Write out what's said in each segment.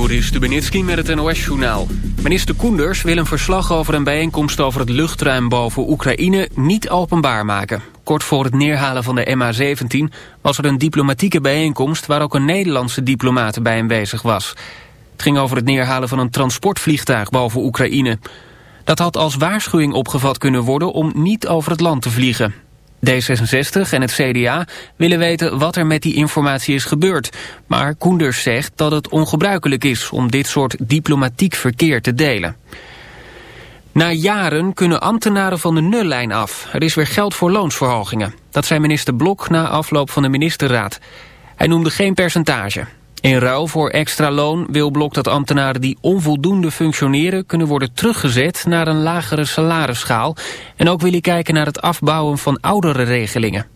Joris Stubenitski met het NOS-journaal. Minister Koenders wil een verslag over een bijeenkomst over het luchtruim boven Oekraïne niet openbaar maken. Kort voor het neerhalen van de MH17 was er een diplomatieke bijeenkomst waar ook een Nederlandse diplomaat bij aanwezig was. Het ging over het neerhalen van een transportvliegtuig boven Oekraïne. Dat had als waarschuwing opgevat kunnen worden om niet over het land te vliegen. D66 en het CDA willen weten wat er met die informatie is gebeurd. Maar Koenders zegt dat het ongebruikelijk is om dit soort diplomatiek verkeer te delen. Na jaren kunnen ambtenaren van de nullijn af. Er is weer geld voor loonsverhogingen. Dat zei minister Blok na afloop van de ministerraad. Hij noemde geen percentage. In ruil voor extra loon wil Blok dat ambtenaren die onvoldoende functioneren... kunnen worden teruggezet naar een lagere salarisschaal. En ook wil hij kijken naar het afbouwen van oudere regelingen.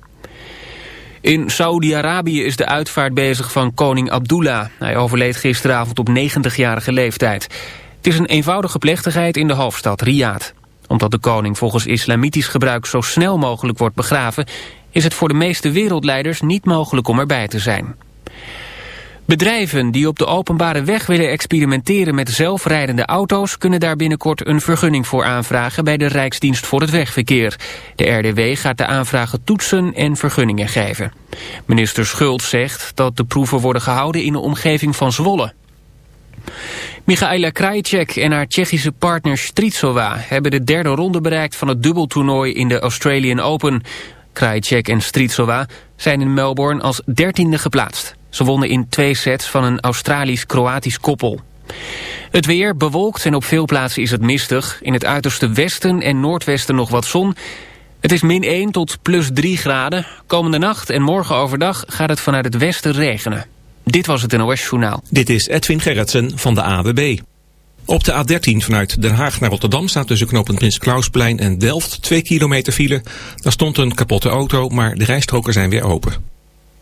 In Saudi-Arabië is de uitvaart bezig van koning Abdullah. Hij overleed gisteravond op 90-jarige leeftijd. Het is een eenvoudige plechtigheid in de hoofdstad Riyadh. Omdat de koning volgens islamitisch gebruik zo snel mogelijk wordt begraven... is het voor de meeste wereldleiders niet mogelijk om erbij te zijn. Bedrijven die op de openbare weg willen experimenteren met zelfrijdende auto's... kunnen daar binnenkort een vergunning voor aanvragen bij de Rijksdienst voor het Wegverkeer. De RDW gaat de aanvragen toetsen en vergunningen geven. Minister Schult zegt dat de proeven worden gehouden in de omgeving van Zwolle. Michaela Krajicek en haar Tsjechische partner Stritsova... hebben de derde ronde bereikt van het dubbeltoernooi in de Australian Open. Krajicek en Stritsova zijn in Melbourne als dertiende geplaatst. Ze wonnen in twee sets van een Australisch-Kroatisch koppel. Het weer bewolkt en op veel plaatsen is het mistig. In het uiterste westen en noordwesten nog wat zon. Het is min 1 tot plus 3 graden. Komende nacht en morgen overdag gaat het vanuit het westen regenen. Dit was het NOS Journaal. Dit is Edwin Gerritsen van de AWB. Op de A13 vanuit Den Haag naar Rotterdam staat tussen knooppunt Prins Klausplein en Delft 2 kilometer file. Daar stond een kapotte auto, maar de rijstroken zijn weer open.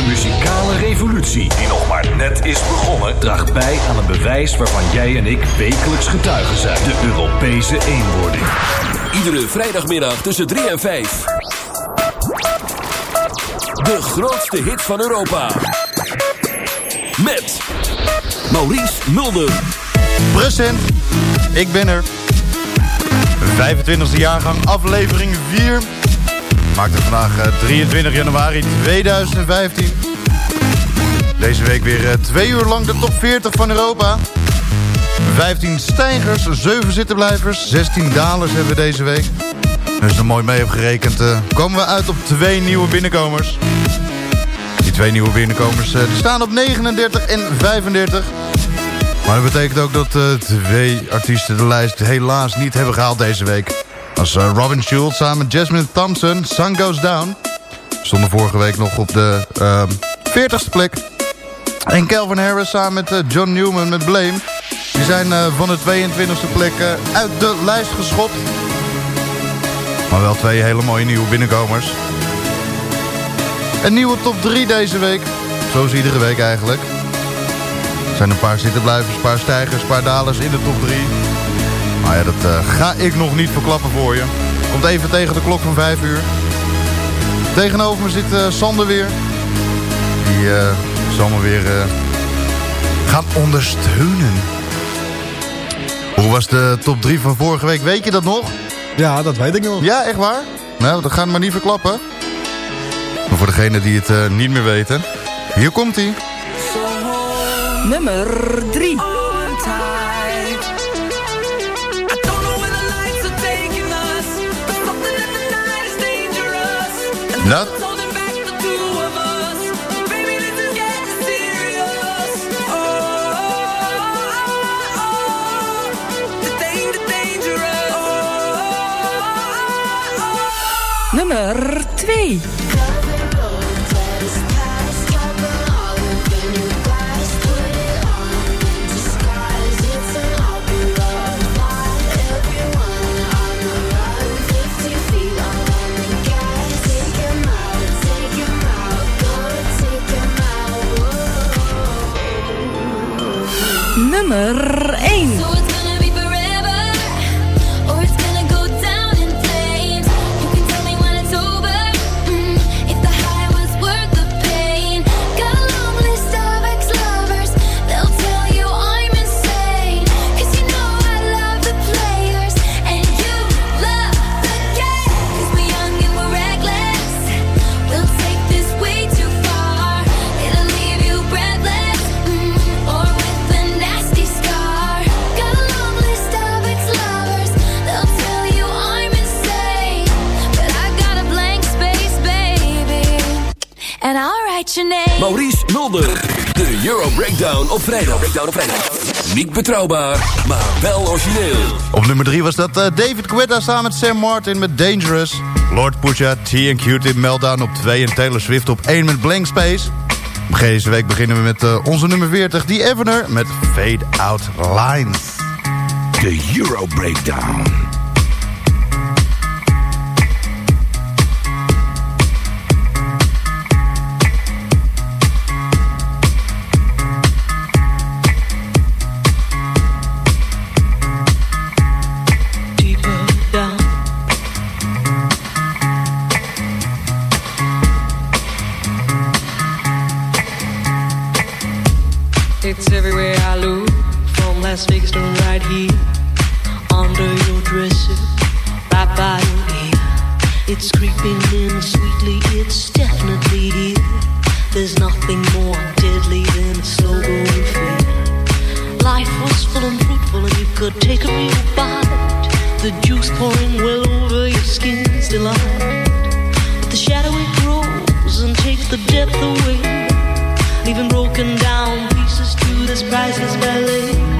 De muzikale revolutie, die nog maar net is begonnen, draagt bij aan een bewijs waarvan jij en ik wekelijks getuigen zijn. De Europese eenwording. Iedere vrijdagmiddag tussen 3 en 5. De grootste hit van Europa. Met Maurice Mulder. Present, ik ben er. 25e jaargang, aflevering 4. Maakt het vandaag eh, 23 januari 2015. Deze week weer eh, twee uur lang de top 40 van Europa. 15 stijgers, 7 zittenblijvers, 16 dalers hebben we deze week. Dus er mooi mee heb gerekend, eh, komen we uit op twee nieuwe binnenkomers. Die twee nieuwe binnenkomers eh, staan op 39 en 35. Maar dat betekent ook dat eh, twee artiesten de lijst helaas niet hebben gehaald deze week. Als eh, Robin Schulz samen met Jasmine Thompson, Sun Goes Down. Stonden vorige week nog op de ehm 40ste plek. En Calvin Harris samen met eh, John Newman met Blame. Die zijn eh, van de 22ste plek uit de lijst geschopt. Maar wel twee hele mooie nieuwe binnenkomers. Een nieuwe top 3 deze week. Zoals iedere week eigenlijk. Er zijn een paar zittenblijvers, een paar stijgers, een paar dalers in de top 3. Maar ja, dat eh, ga ik nog niet verklappen voor je. Komt even tegen de klok van 5 uur. Tegenover me zit eh, Sander weer. Die eh, zal me weer eh, gaan ondersteunen. Hoe was de top 3 van vorige week? Weet je dat nog? Ja, dat weet ik nog. Ja, echt waar? Nou, dat gaan we maar niet verklappen. Maar voor degenen die het eh, niet meer weten... Hier komt hij. Nummer 3. Dat? Nummer 2. Nummer 1. Maurice Mulder. De Euro Breakdown op vrijdag. Breakdown op vrijdag. Niet betrouwbaar, maar wel origineel. Op nummer 3 was dat eh, David Guetta samen met Sam Martin met Dangerous. Lord Pusha, T en Q-Tip Meltdown op 2 en Taylor Swift op 1 met Blank Space. Deze week beginnen we met eh, onze nummer 40, The Evener met Fade Out Lines. De Euro Breakdown. Las to right here, under your dresser, right by your ear. It's creeping in sweetly, it's definitely here. There's nothing more deadly than a slow growing fear. Life was full and fruitful, and you could take a real bite. The juice pouring well over your skin's delight. The shadow it grows and takes the depth away, leaving broken down pieces to this priceless ballet.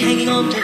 hanging on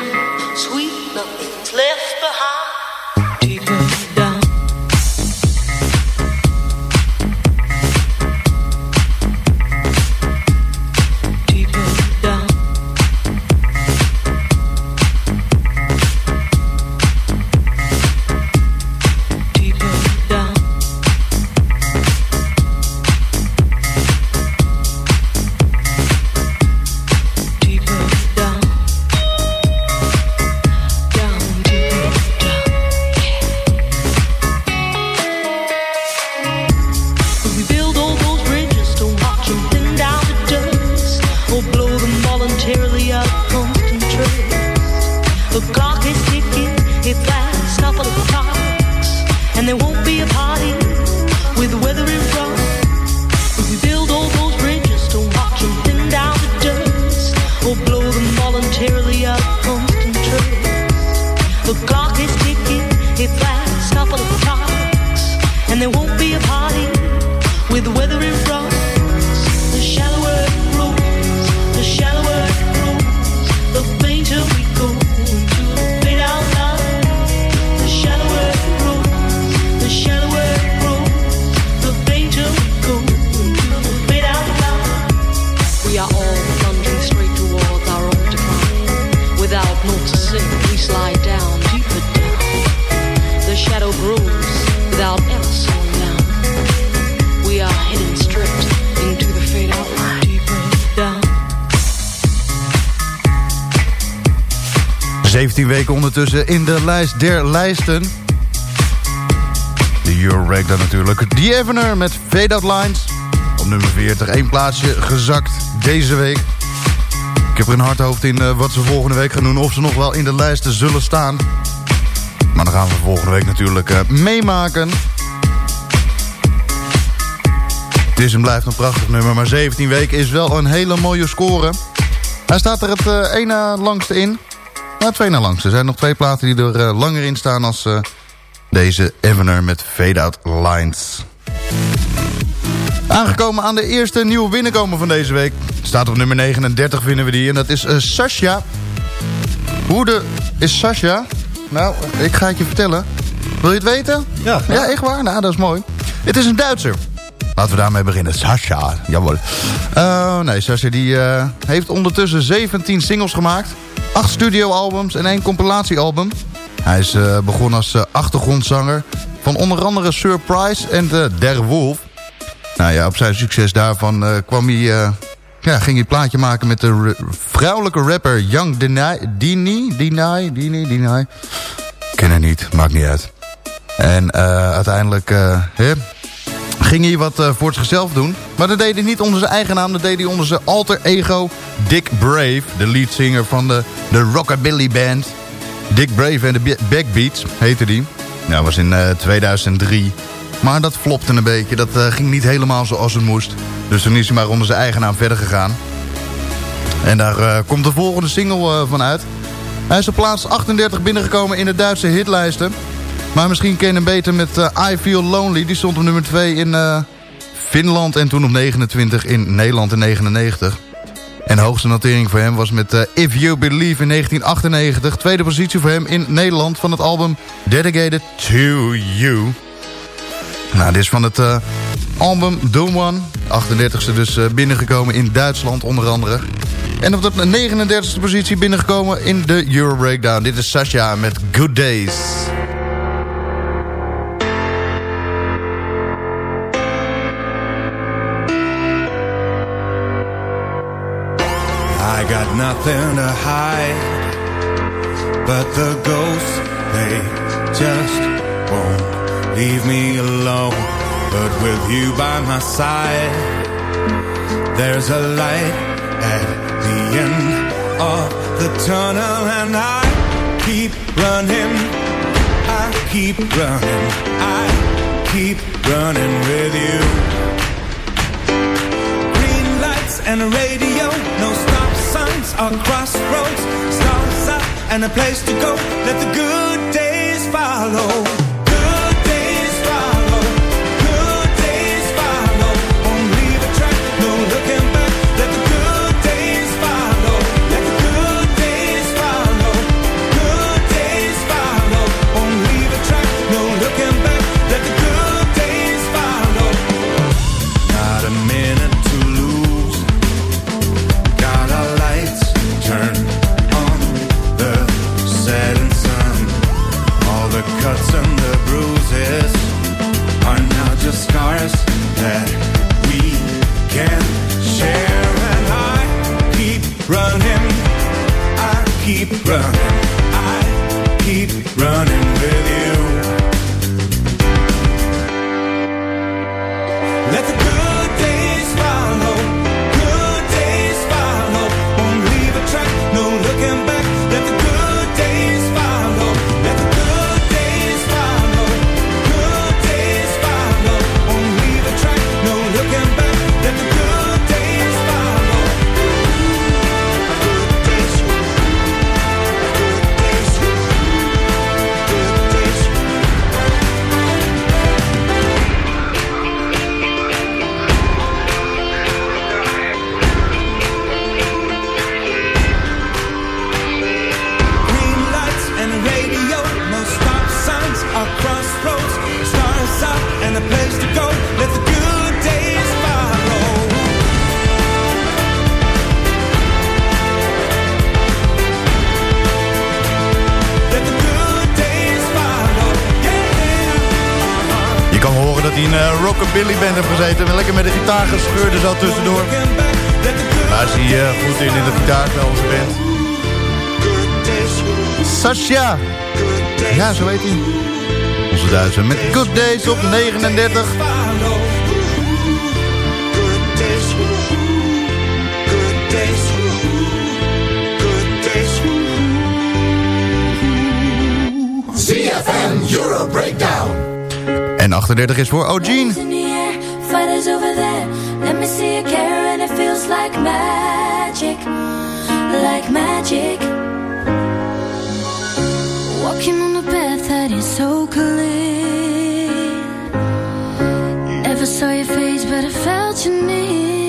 lijst der lijsten. De Euro Breakdown natuurlijk. The Evener met Fade Out Lines. Op nummer 40, één plaatsje gezakt deze week. Ik heb er een hard hoofd in eh, wat ze volgende week gaan doen. Of ze nog wel in de lijsten zullen staan. Maar dan gaan we volgende week natuurlijk eh, meemaken. Het is en blijft een prachtig nummer. Maar 17 weken is wel een hele mooie score. Hij staat er het eh, ene langste in. Nou, twee na langs. Er zijn nog twee platen die er eh, langer in staan als eh, deze Evener met Fade Out Lines. Aangekomen aan de eerste nieuwe binnenkomer van deze week. Staat op nummer 39 vinden we die. En dat is eh, Sasha. Hoe de is Sasha? Nou, ik ga het je vertellen. Wil je het weten? Ja. Ja, echt waar? Nou, dat is mooi. Het is een Duitser. Laten we daarmee beginnen. Sasha, jawel. Oh, nee, Sasha die eh, heeft ondertussen 17 singles gemaakt. 8 studioalbums en één compilatiealbum. Hij is eh, begonnen als eh, achtergrondzanger van onder andere Surprise en de Der Wolf. Nou ja, op zijn succes daarvan eh, kwam hij, eh, ja, ging hij plaatje maken met de vrouwelijke rapper Young Dini. Dini? Dini? Dini? Dini? Ken het niet, maakt niet uit. En eh, uiteindelijk eh, hè, ging hij wat eh, voor zichzelf doen. Maar dat deed hij niet onder zijn eigen naam. Dat deed hij onder zijn alter ego Dick Brave. De leadzanger van de, de Rockabilly Band. Dick Brave en de Be- Backbeats heette die. Nou, was in eh, 2003. Maar dat flopte een beetje. Dat eh, ging niet helemaal zoals het moest. Dus toen is hij maar onder zijn eigen naam verder gegaan. En daar eh, komt de volgende single eh, van uit. Hij is op plaats 38 binnengekomen in de Duitse hitlijsten. Maar misschien ken je hem beter met eh, I Feel Lonely. Die stond op nummer 2 in eh, Finland en toen op 29 in Nederland in 99. En de hoogste notering voor hem was met eh, If You Believe in 1998. Tweede positie voor hem in Nederland van het album Dedicated to You. Nou, dit is van het album The One. 38e dus binnengekomen in Duitsland onder andere. En op de 39e positie binnengekomen in de Euro Breakdown. Dit is Sasha met Good Days. I got nothing to hide, but the ghosts, they just won't leave me alone. But with you by my side, there's a light at the end of the tunnel, and I keep running, I keep running, I keep running with you. Green lights and a radio, no nights are crossroads, stars up and a place to go. Let the good days follow. gitaar scheurde al tussendoor. Daar zie je goed in in de gitaar bij onze bent, Sascha. Ja, zo heet hij. Onze Duitser met Good Days op 39. ZFM Euro Breakdown. En 38 is voor O'Gene. is over there. Let me see you care, and it feels like magic, like magic. Walking on a path that is so clear. Never saw your face, but I felt your need.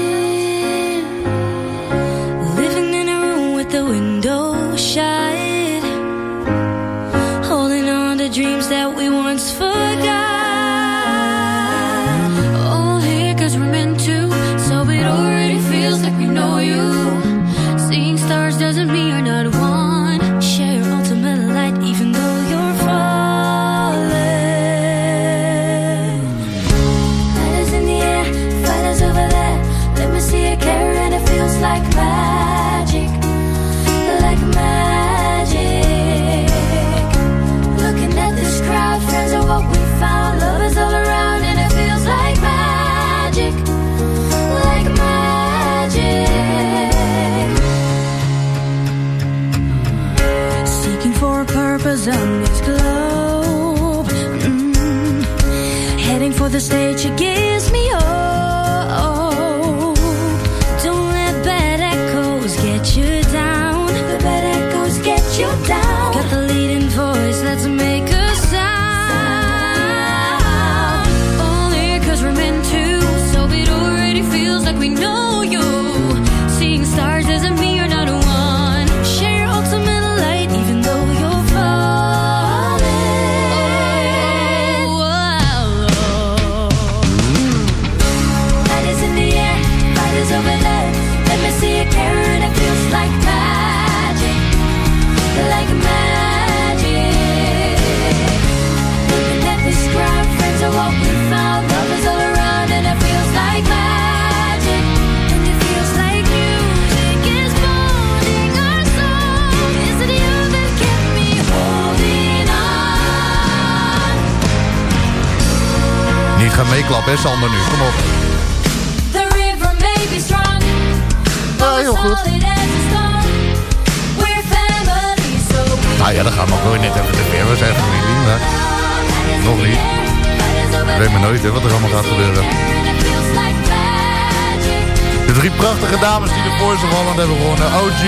Drie prachtige dames die de Voice of Holland hebben gewonnen. OG,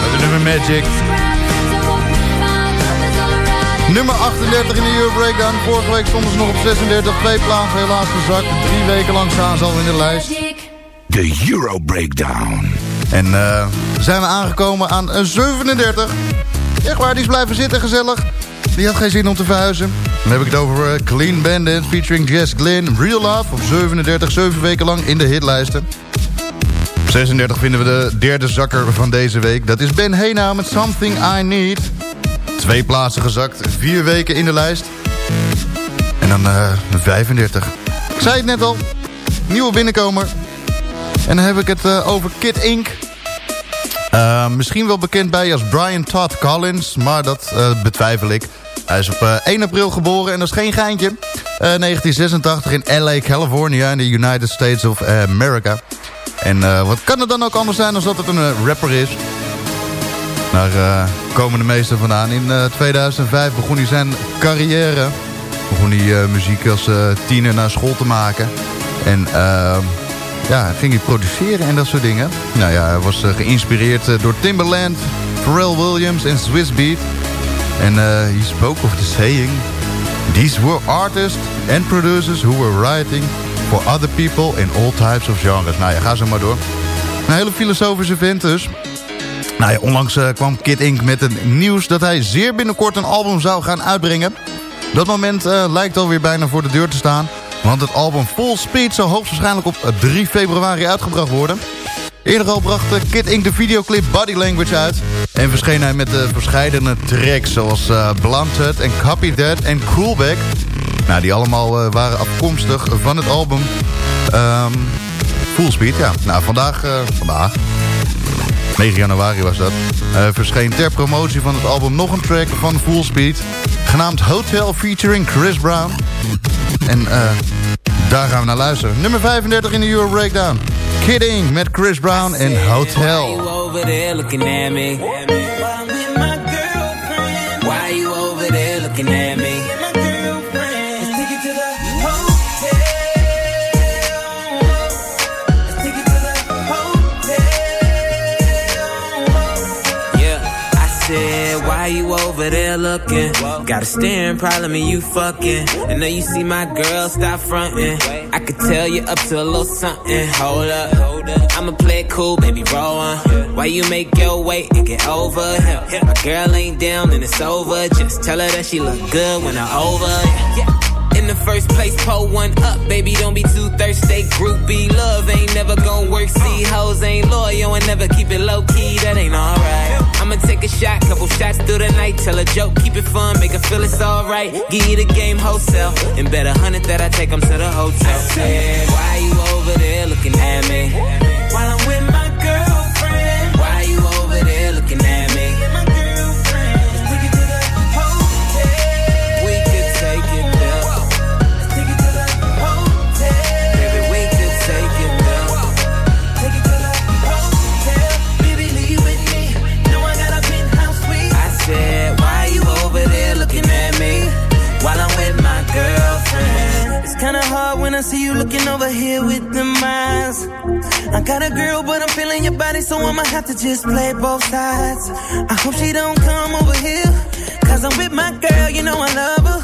met de nummer Magic. Nummer 38 in de Euro Breakdown. Vorige week stonden ze nog op 36. Twee plaatsen helaas gezakt. Drie weken lang staan ze al in de lijst. De Euro Breakdown. En eh, zijn we aangekomen aan een 37. Echt waar, die is blijven zitten gezellig. Die had geen zin om te verhuizen. Dan heb ik het over eh, Clean Bandit featuring Jess Glynn. Real Love op 37, 7 weken lang in de hitlijsten. Op 36 vinden we de derde zakker van deze week. Dat is Ben Hena met Something I Need. Twee plaatsen gezakt, vier weken in de lijst. En dan eh 35. Ik zei het net al, nieuwe binnenkomer. En dan heb ik het eh, over Kid Ink. Misschien wel bekend bij als Brian Todd Collins, maar dat betwijfel ik. Hij is op uh, 1 april geboren en dat is geen geintje. Uh, 1986 in LA, California, in de United States of America. En uh, wat kan het dan ook anders zijn dan dat het een rapper is? Daar komen de meesten vandaan. In 2005 begon hij zijn carrière. Begon hij muziek als tiener naar school te maken. En ja, ging hij produceren en dat soort dingen. Nou ja, hij was geïnspireerd door Timbaland, Pharrell Williams en Swiss Beat. En uh, he spoke of the saying... These were artists and producers who were writing for other people in all types of genres. Nou ja, ga zo maar door. Een hele filosofische vent dus. Nou ja, onlangs uh, kwam Kid Ink met het nieuws dat hij zeer binnenkort een album zou gaan uitbrengen. Dat moment uh, lijkt alweer bijna voor de deur te staan. Want het album Full Speed zou hoogstwaarschijnlijk op 3 februari uitgebracht worden. Eerder al bracht Kid Ink de videoclip Body Language uit. En verscheen hij met uh, verschillende tracks zoals uh, Blunted en Copy That en Coolback. Nou, die allemaal waren afkomstig van het album um, Full Speed. Ja, nou vandaag, vandaag, 9 januari was dat, verscheen ter promotie van het album nog een track van Full Speed. Genaamd Hotel featuring Chris Brown. En daar gaan we naar luisteren. Nummer 35 in de Euro Breakdown. Kidding met Chris Brown in Hotel. Looking? Got a staring problem and you fucking. I know you see my girl, stop fronting. I could tell you up to a little something. Hold up, I'ma play it cool, baby, roll on. Why you make your way and get over here? My girl ain't down and it's over. Just tell her that she look good when I'm over. Yeah. In the first place, pull one up, baby. Don't be too thirsty. Groupie love ain't never gonna work. See, hoes ain't loyal and never keep it low key. That ain't alright. I'ma take a shot, couple shots through the night. Tell a joke, keep it fun, make her feel it's alright. Give you the game wholesale, and bet a hundred that I take them to the hotel. Said, why you over there looking at me? I see you looking over here with them eyes. I got a girl, but I'm feeling your body, so I'ma have to just play both sides. I hope she don't come over here, cause I'm with my girl, you know I love her.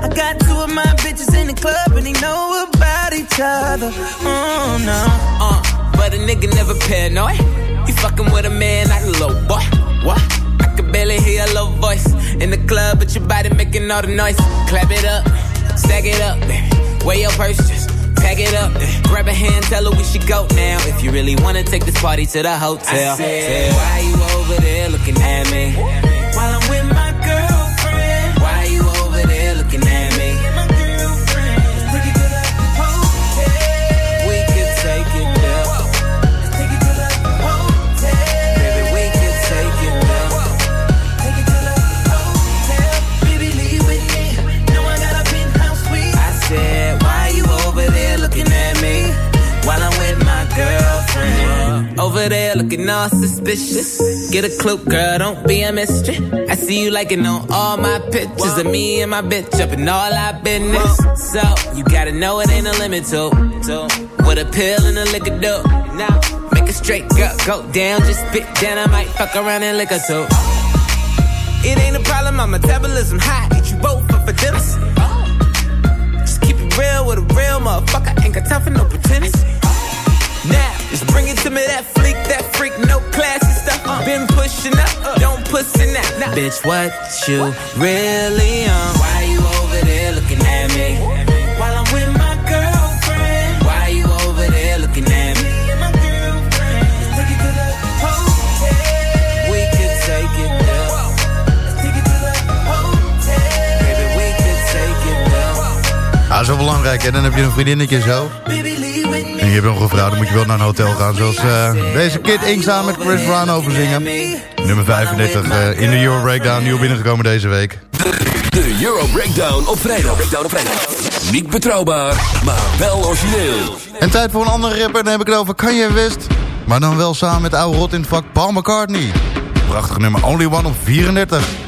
I got two of my bitches in the club, and they know about each other. Oh no. Uh, but a nigga never paranoid. You fucking with a man, not a low boy. What? I can barely hear your little voice in the club, but your body making all the noise. Clap it up. Stack it up, baby. Weigh your purse, just pack it up. Baby. Grab a hand, tell her we should go now. If you really wanna take this party to the hotel. I said, why you over there looking at me? Looking all suspicious. Get a clue, girl, don't be a mystery. I see you liking on all my pictures of me and my bitch up in all our business. So, you gotta know it ain't a limit to. what a pill and a liquor do. Now, make a straight girl go down, just spit down. I might fuck around and lick her too. It ain't a problem, my metabolism high. Eat you both up for dinner. Just keep it real with a real motherfucker. Ain't got time for no pretenders. Now, just bring it to me, that freak, that freak, no classy stuff. Been pushing up, don't pussy now. Nah. Bitch, what you really on? Why you over there looking at me? While I'm with my girlfriend. Why you over there looking at me? We could take it there. Baby, we could take it there. Ja, zo belangrijk. En dan heb je een vriendinnetje zo. En je hebt nog een vrouw, dan moet je wel naar een hotel gaan. Zoals eh, deze Kid Ink samen met Chris Brown overzingen. Nummer 35 eh, in de Euro Breakdown. Nieuw binnengekomen deze week. De Euro Breakdown op vrijdag. Breakdown op vrijdag. Niet betrouwbaar, maar wel origineel. En tijd voor een andere rapper. Dan heb ik het over Kanye West. Maar dan wel samen met oude rot in het vak Paul McCartney. Prachtig nummer Only One op 34.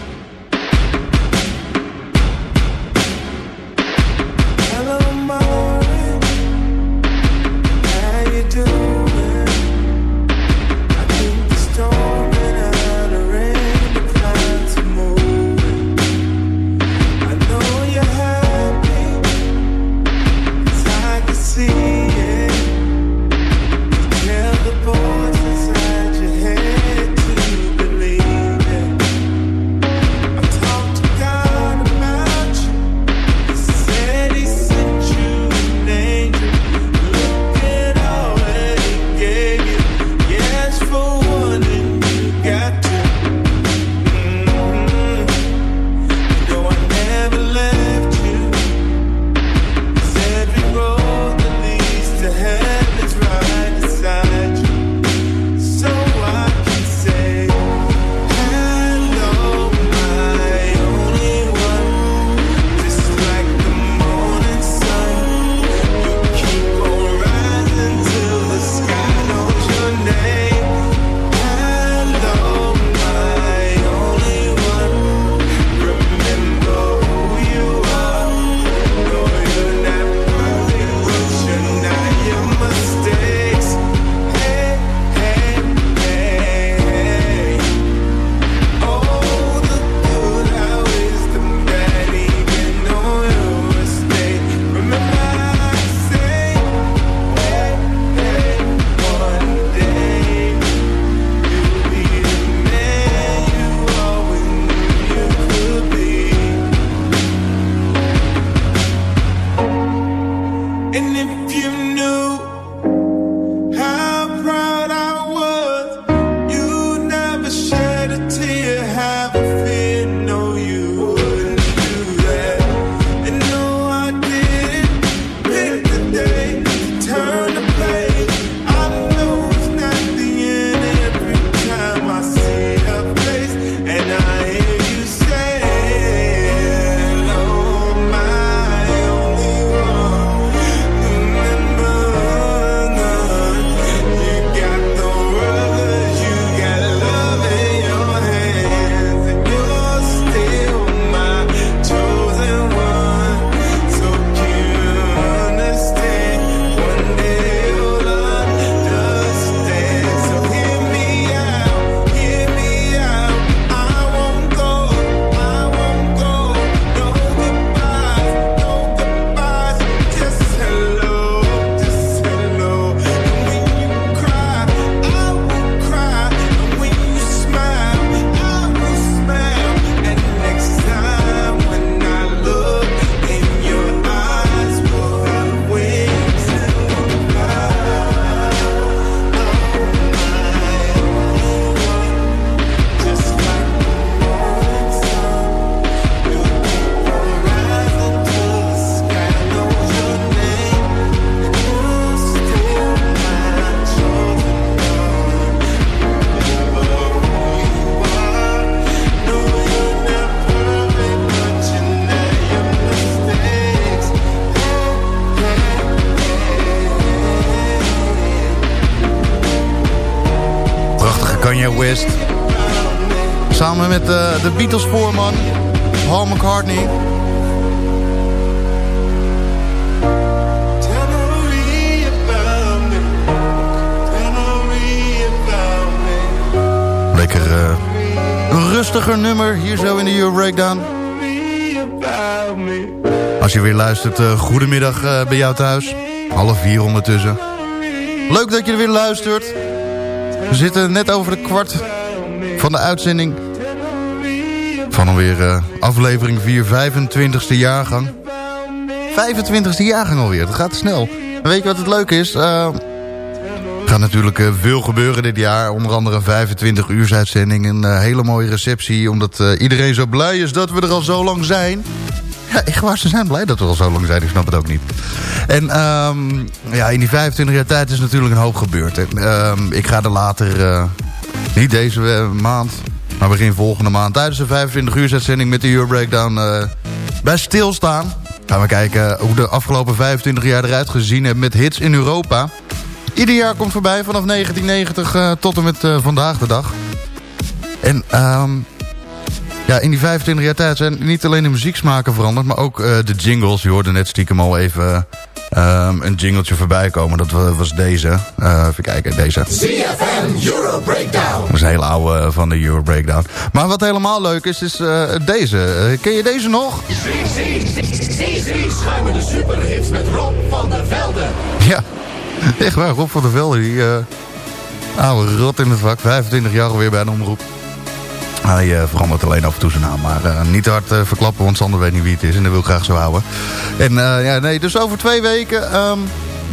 Met eh, de Beatles voorman, Paul McCartney. Lekker eh, een rustiger nummer hier zo in de Euro Breakdown. Als je weer luistert, eh, goedemiddag bij jou thuis. Half vier ondertussen. Leuk dat je er weer luistert. We zitten net over de kwart van de uitzending. Van alweer eh, aflevering 4, 25e jaargang. 25e jaargang alweer, dat gaat snel. En weet je wat het leuke is? Eh, er gaat natuurlijk eh, veel gebeuren dit jaar. Onder andere een 25 uur uitzending. Een hele mooie receptie. Omdat iedereen zo blij is dat we er al zo lang zijn. Ja, echt waar, ze zijn blij dat we al zo lang zijn. Ik snap het ook niet. En ehm, ja, in die 25 jaar tijd is natuurlijk een hoop gebeurd. En, ehm, ik ga er later, niet deze maand, maar begin volgende maand... tijdens de 25 uur uitzending met de Euro Breakdown uh, bij stilstaan. Gaan we kijken hoe de afgelopen 25 jaar eruit gezien hebben met hits in Europa. Ieder jaar komt voorbij vanaf 1990 uh, tot en met uh, vandaag de dag. En um, ja, in die 25 jaar tijd zijn niet alleen de muzieksmaken veranderd... maar ook de jingles. Je hoorde net stiekem al even um, een jingletje voorbij komen. Dat was deze. Uh, even kijken, deze. CFM Euro Breakdown. Dat is een hele oude van de Euro Breakdown. Maar wat helemaal leuk is, is uh, deze. ken je deze nog? Schuimen de superhits met Rob van der Velde. Ja, echt waar. Rob van der Velde, die uh, oude rot in het vak. 25 jaar alweer bij een omroep. Hij uh, verandert alleen af en toe zijn naam. Maar uh, niet hard uh, verklappen, want Sander weet niet wie het is. En dat wil ik graag zo houden. En ja, nee, dus over twee weken um,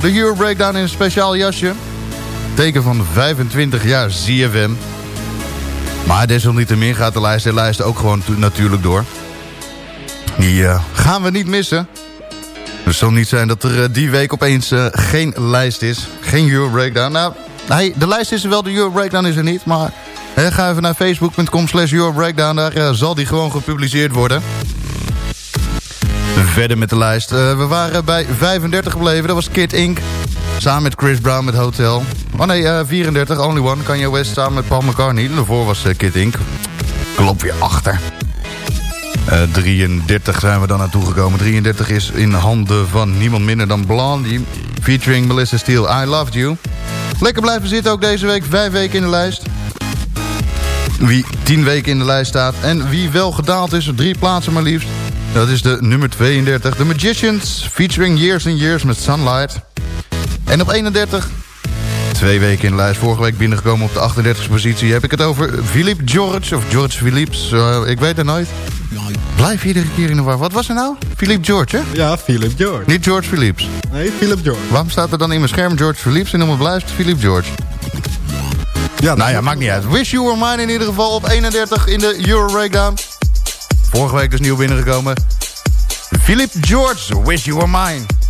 de Euro Breakdown in een speciaal jasje. Teken van 25 jaar ZFM. Maar desalniettemin gaat de lijst, de lijst ook gewoon natuurlijk door. Die gaan we niet missen. Het zal niet zijn dat er die week opeens geen lijst is. Geen Euro Breakdown. Nou, de lijst is er wel, de Euro Breakdown is er niet. Maar Ga even naar facebook.com slash Breakdown. Daar uh, zal die gewoon gepubliceerd worden. Verder met de lijst. Uh, we waren bij 35 gebleven. Dat was Kid Inc. Samen met Chris Brown met Hotel. Oh nee, uh, 34. Only One. Kanye West samen met Paul McCartney. Daarvoor was Kid Inc. Klop weer achter. 33 zijn we dan naartoe gekomen. 33 is in handen van niemand minder dan Blondie. Featuring Melissa Steele. I Loved You. Lekker blijven zitten ook deze week. Vijf weken in de lijst wie 10 weken in de lijst staat. En wie wel gedaald is, drie plaatsen maar liefst. Dat is de nummer 32. The Magicians, featuring Years and Years met Sunlight. En op 31, twee weken in de lijst. Vorige week binnengekomen op de 38e positie. Heb ik het over Philippe George, of George Philips. Uh, ik weet het nooit. Blijf iedere keer in de war. Wat was er nou? Philippe George, hè? Ja, Philippe George. Niet George Philips. Nee, Philippe George. Waarom staat er dan in mijn scherm George Philips en om het blijft Philippe George? Ja, nou ja, maakt niet uit. Wish You Were Mine in ieder geval op 31 in de Euro Breakdown. Vorige week dus nieuw binnengekomen. Philip George, Wish You Were Mine.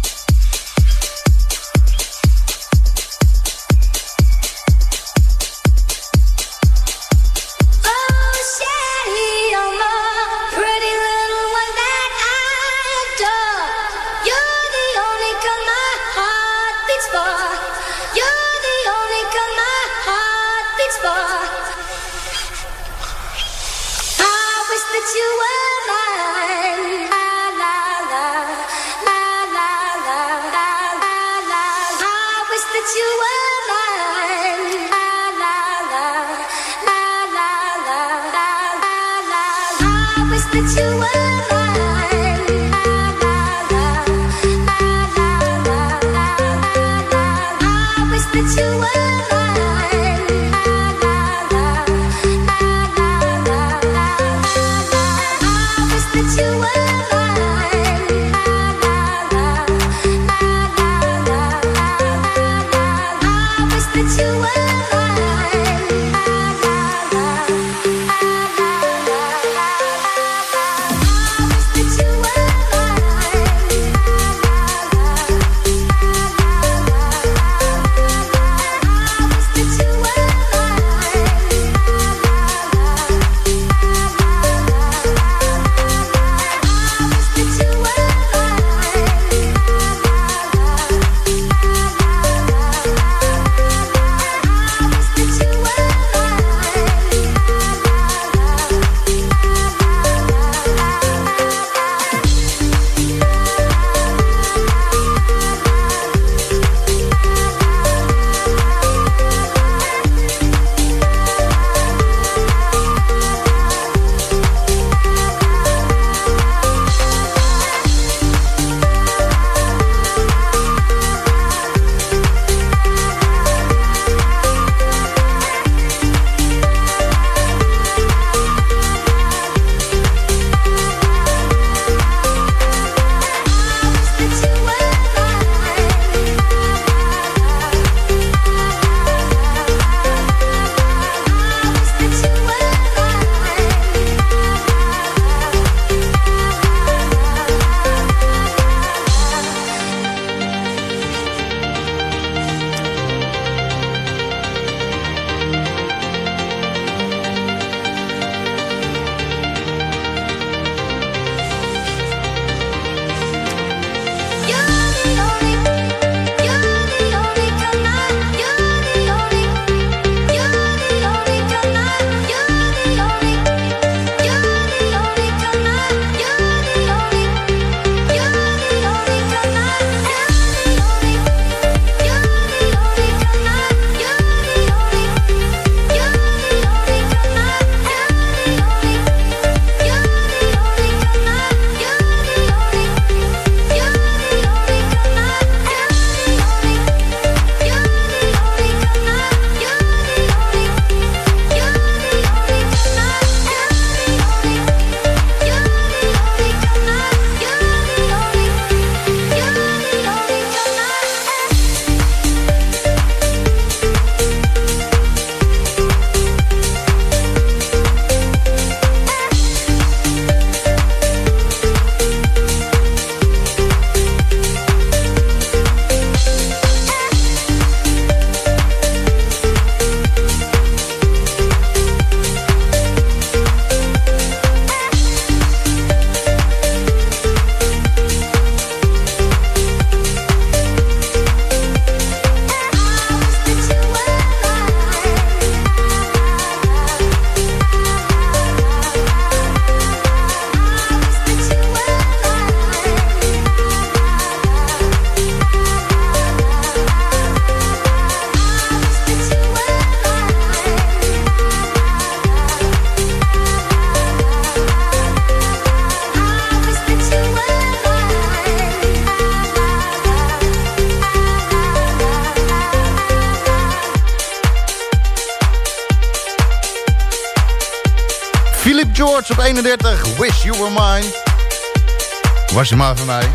Was je maar van mij.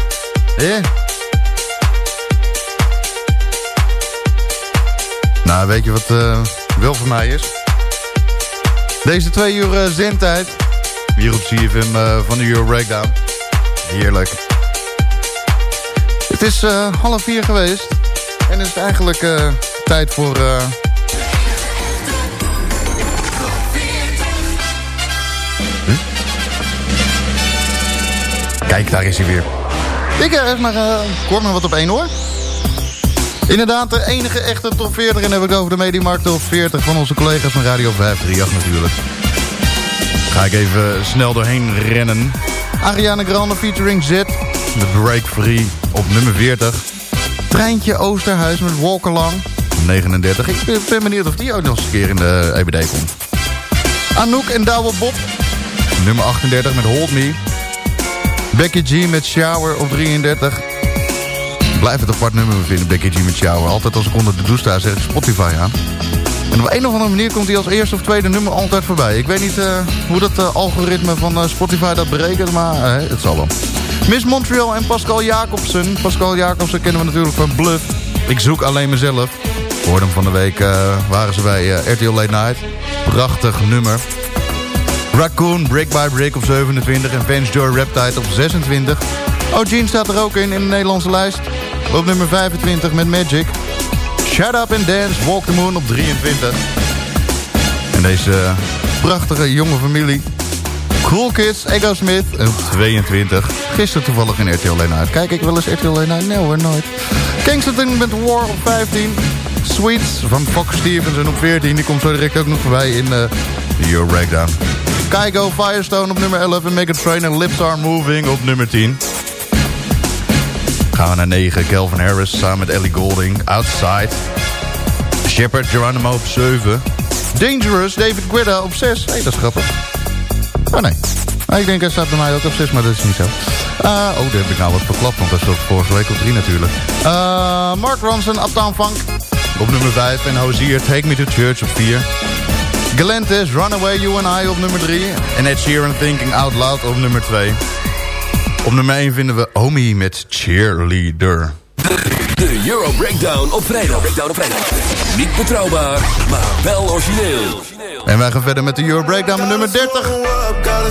Eh? Nou, weet je wat eh, wel voor mij is? Deze twee uur uh, zendtijd. Hier op CFM uh, van de Euro Breakdown. Heerlijk. Het is uh, half vier geweest. En het is eigenlijk uh, tijd voor... Kijk, daar is hij weer. Ik heb maar, uh, hoor maar wat op één hoor. Inderdaad, de enige echte top 40. En dan heb ik over de Mediamarkt top 40 van onze collega's van Radio 538 natuurlijk. Ga ik even snel doorheen rennen. Ariana Grande featuring Z. De Break Free op nummer 40. Treintje Oosterhuis met Walk Along. 39. Ik ben benieuwd of die ook nog eens een keer in de EBD komt. Anouk en Douwe Bob. Nummer 38 met Hold Me. Becky G met Shower op 33. Blijf het apart nummer vinden, Becky G met Shower. Altijd als ik onder de douche sta, zeg ik Spotify aan. En op een of andere manier komt hij als eerste of tweede nummer altijd voorbij. Ik weet niet uh, hoe dat uh, algoritme van uh, Spotify dat berekent, maar het zal wel. Miss Montreal en Pascal Jacobsen. Pascal Jacobsen kennen we natuurlijk van Bluff. Ik zoek alleen mezelf. Voor hem van de week waren ze bij RTL Late Night. Prachtig nummer. Raccoon, Brick by Brick op 27 en Joy Reptide op 26. O'Gene staat er ook in, in de Nederlandse lijst. Op nummer 25 met Magic. Shut Up and Dance, Walk the Moon op 23. En deze prachtige jonge familie. Cool Kids, Ego Smith op 22. Gisteren toevallig in RTL Late Night. Kijk ik wel eens RTL Late Night? Nee hoor, nooit. Kingston met War op 15. Sweets van Fox Stevenson op 14. Die komt zo direct ook nog voorbij in uh, de Euro Breakdown. Kygo Firestone op nummer 11 en Mega Trainer Lips Are Moving op nummer 10. Gaan we naar 9. Calvin Harris samen met Ellie Golding. Outside. Shepard Geronimo op 7. Dangerous David Guetta op 6. Hé, hey, dat is grappig. Oh nee. Nou, ik denk hij staat bij mij ook op 6, maar dat is niet zo. Uh, oh, daar heb ik nou wat verklapt, want dat stond vorige week op 3 natuurlijk. Uh, Mark Ronson, Uptown Funk op nummer 5. En Hozier, Take Me to Church op 4. Galantis, Runaway You and I op nummer 3. En Ed Sheeran, Thinking Out Loud op nummer 2. Op nummer 1 vinden we Homie met Cheerleader. De, de Euro Breakdown op vrijdag. Breakdown op vrijdag. Niet betrouwbaar, maar wel origineel. En wij gaan verder met de Euro Breakdown met nummer 30. Gotta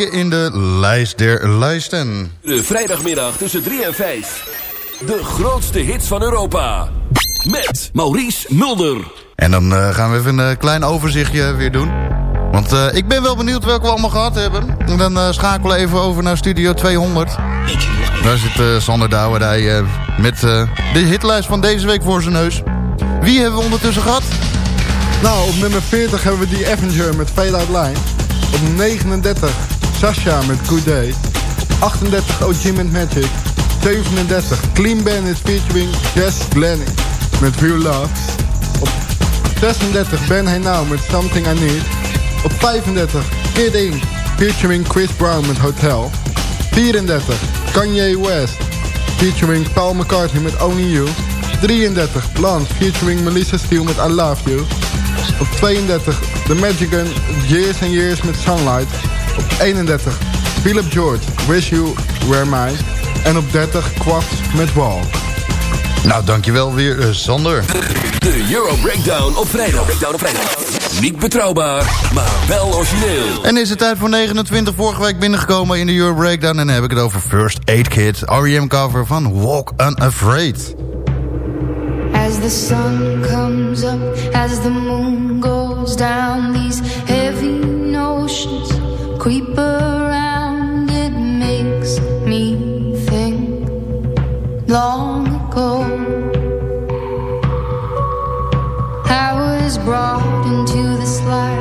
In de lijst der lijsten. De vrijdagmiddag tussen 3 en 5. De grootste hits van Europa. Met Maurice Mulder. En dan uh, gaan we even een uh, klein overzichtje weer doen. Want uh, ik ben wel benieuwd welke we allemaal gehad hebben. En dan schakelen we even over naar Studio 200. Daar zit Sander Douwerij met de hitlijst van deze week voor zijn neus. Wie hebben we ondertussen gehad? Nou, op nummer 40 hebben we die Avenger met Fade Out Line. Op 39 Sasha met Good Day. Op 38 OG met Magic. 37 Clean Bandit featuring Jess Glenning met Real Love. Op 36 Ben Hey Now met Something I Need. Op 35 Kid Ink featuring Chris Brown met Hotel. 34 Kanye West featuring Paul McCartney met Only You. 33 Lance featuring Melissa Steele met I Love You. Op 32 The Magic Gun Years and Years met Sunlight. Op 31 Philip George Wish You Were Mine. En op 30 Quaffs met Wall. Nou, dankjewel weer, uh, Sander. De Euro Breakdown op vrijdag. Breakdown op vrijdag. Niet betrouwbaar, maar wel origineel. En is het tijd voor 29 vorige week binnengekomen in de Euro Breakdown. En dan heb ik het over First Aid Kit, R.E.M. cover van Walk Unafraid. As the sun comes up, as the moon goes down, these heavy notions brought into this life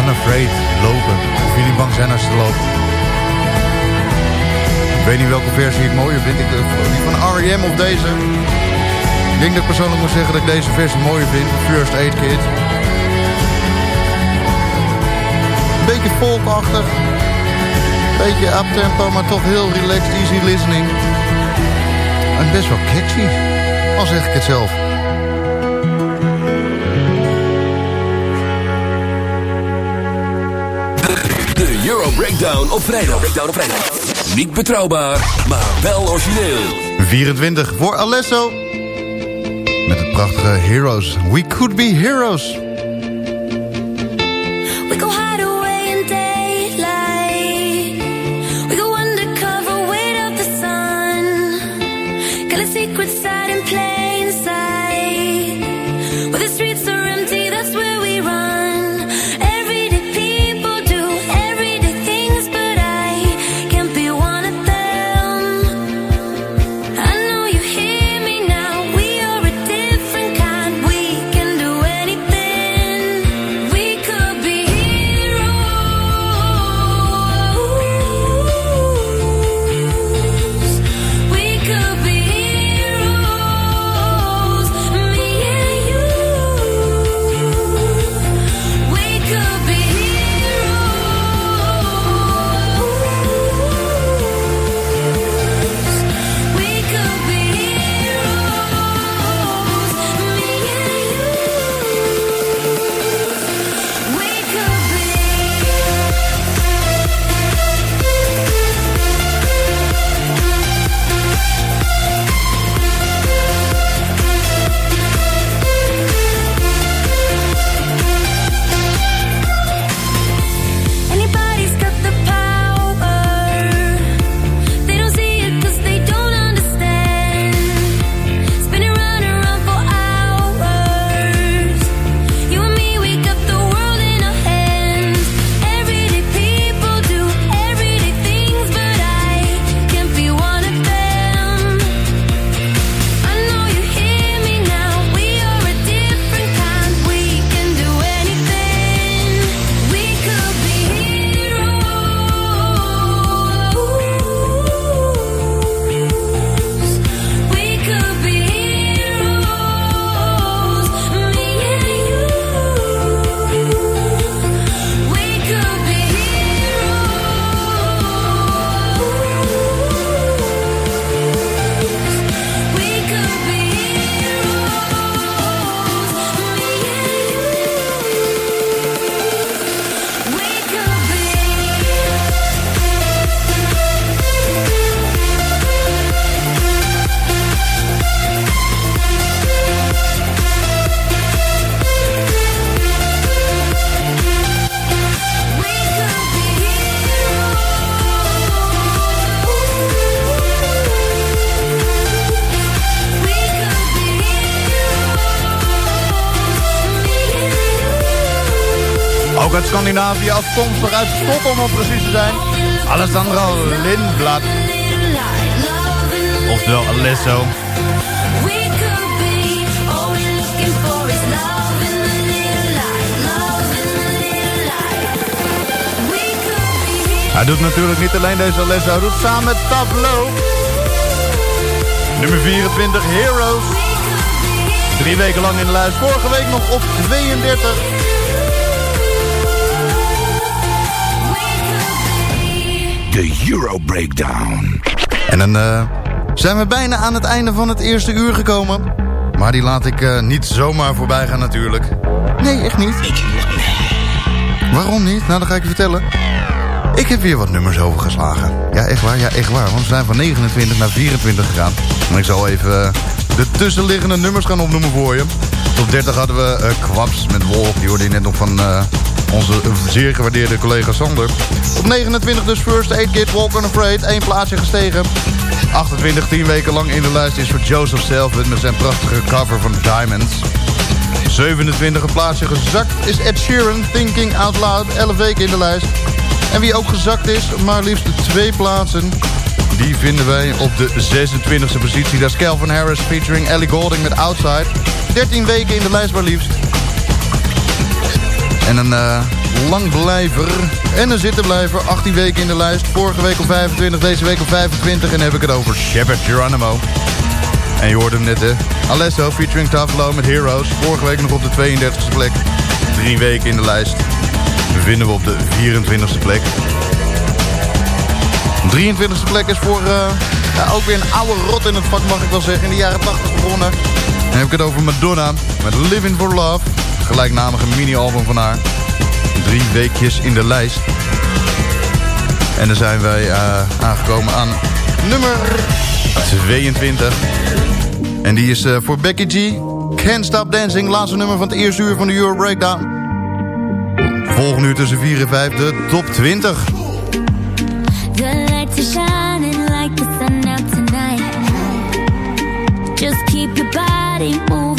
unafraid lopen. Of niet bang zijn als je loopt. Ik weet niet welke versie ik mooier vind. Ik, eh, die van R.E.M. of deze. Ik denk dat ik persoonlijk moet zeggen dat ik deze versie mooier vind. First Aid Kit. Beetje folkachtig. Beetje uptempo, maar toch heel relaxed, easy listening. En best wel catchy. Al zeg ik het zelf. De Euro Breakdown op vrijdag. Niet betrouwbaar, maar wel origineel. 24 voor Alesso. Met het prachtige Heroes. We could be heroes. Scandinavië, afkomstig uit Stockholm om precies te zijn. Alessandro Lindblad. Oftewel Alesso. Hij doet natuurlijk niet alleen deze Alesso, hij doet samen met Tableau. Nummer 24, Heroes. Drie weken lang in de lijst, vorige week nog op 32. De Euro Breakdown. En dan eh, zijn we bijna aan het einde van het eerste uur gekomen. Maar die laat ik eh, niet zomaar voorbij gaan natuurlijk. Nee, echt niet. Waarom niet? Nou, dat ga ik je vertellen. Ik heb weer wat nummers overgeslagen. Ja, echt waar. Ja, echt waar. Want we zijn van 29 naar 24 gegaan. En ik zal even eh, de tussenliggende nummers gaan opnoemen voor je. Op 30 hadden we eh, Kwaps met Wolf. Die hoorde je net nog van eh, onze zeer gewaardeerde collega Sander. Op 29 dus First Aid Kit, Walk Unafraid. Eén plaatsje gestegen. 28 10 weken lang in de lijst is voor Joseph Selvet met zijn prachtige cover van Diamonds. 27e plaatsje gezakt is Ed Sheeran, Thinking Out Loud, 11 weken in de lijst. En wie ook gezakt is, maar liefst twee plaatsen, die vinden wij op de 26e positie. Dat is Calvin Harris featuring Ellie Goulding met Outside. 13 weken in de lijst maar liefst. En een uh, langblijver en een zittenblijver. 18 weken in de lijst. Vorige week op 25, deze week op 25. En dan heb ik het over Shepard Geronimo. En je hoorde hem net, hè. Alesso featuring Low met Heroes. Vorige week nog op de 32e plek. Drie weken in de lijst. Bevinden we op de 24e plek. 23e plek is voor uh, ja, ook weer een oude rot in het vak, mag ik wel zeggen. In de jaren 80 begonnen. Dan heb ik het over Madonna met Living for Love. Gelijknamige mini-album van haar. Drie weekjes in de lijst. En dan zijn wij uh, aangekomen aan nummer 22. En die is uh, voor Becky G. Can't Stop Dancing, laatste nummer van het eerste uur van de Euro Breakdown. Volgende uur tussen 4 en 5 de top 20. The lights are shining like the sun out tonight. Just keep your body moving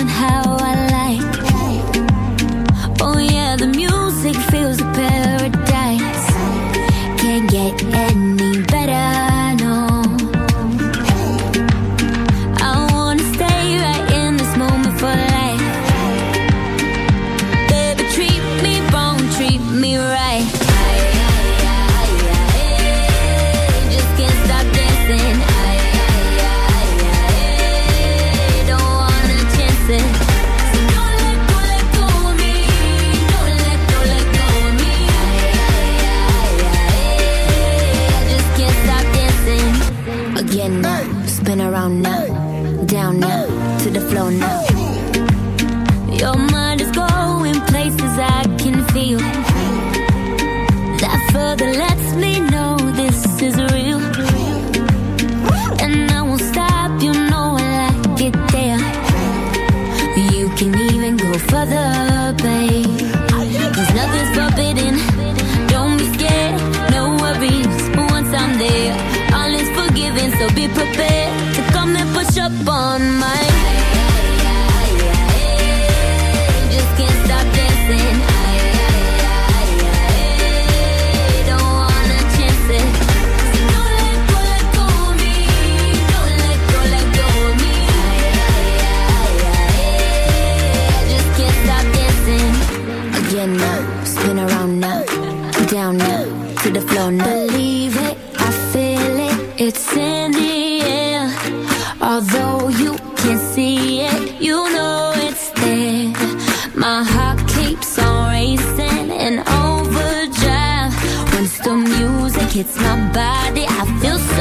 down now, to the floor now. Believe it, I feel it, it's in the air. Although you can't see it, you know it's there. My heart keeps on racing in overdrive. Once the music hits my body, I feel so